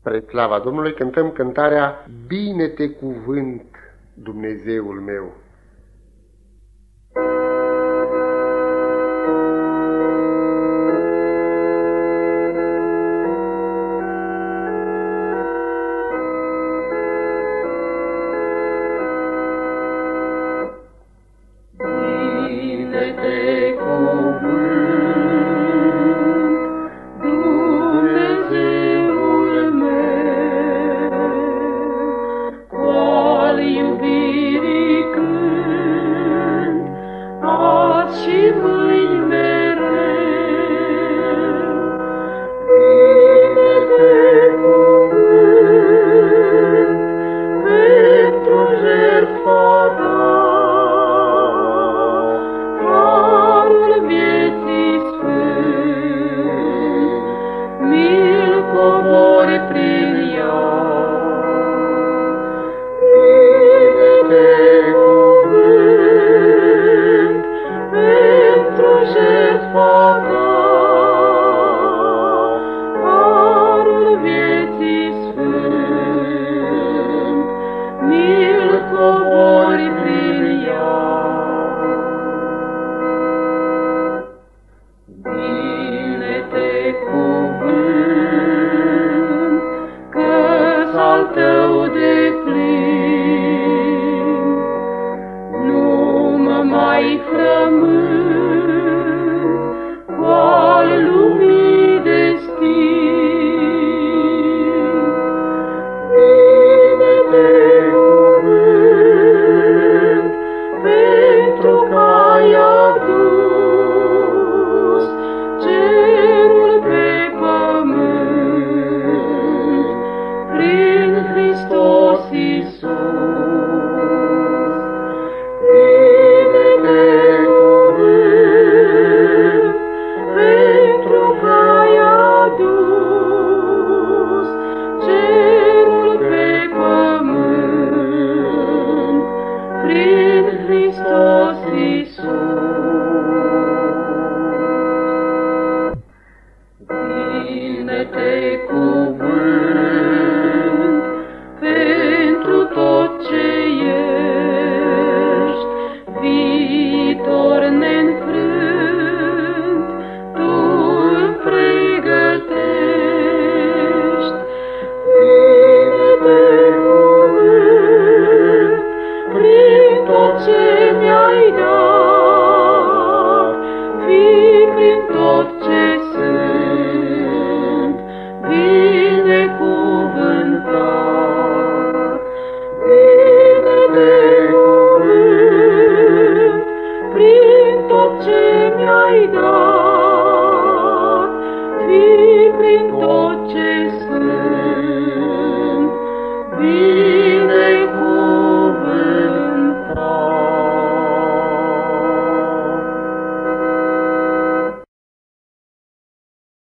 Spre slava Domnului cântăm cântarea Bine te cuvânt, Dumnezeul meu. Ce mi-ai dat, fi prin tot